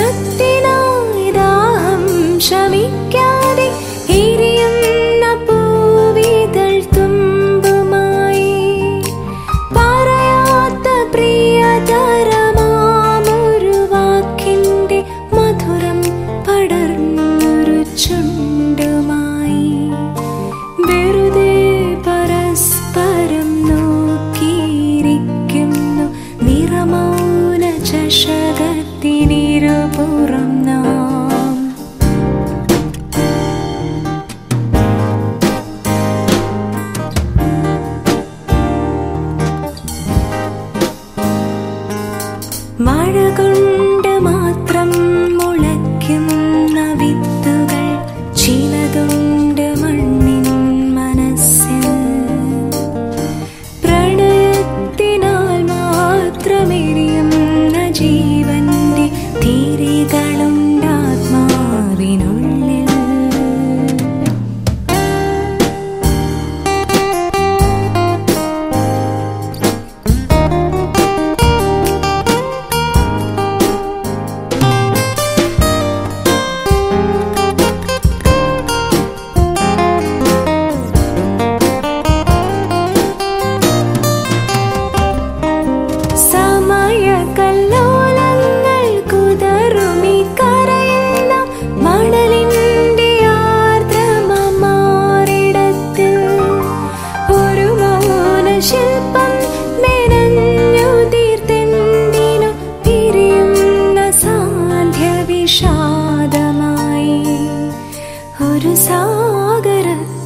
ചുംബനത്തിനായി ദാഹം ശമിക്കാതെ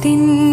tình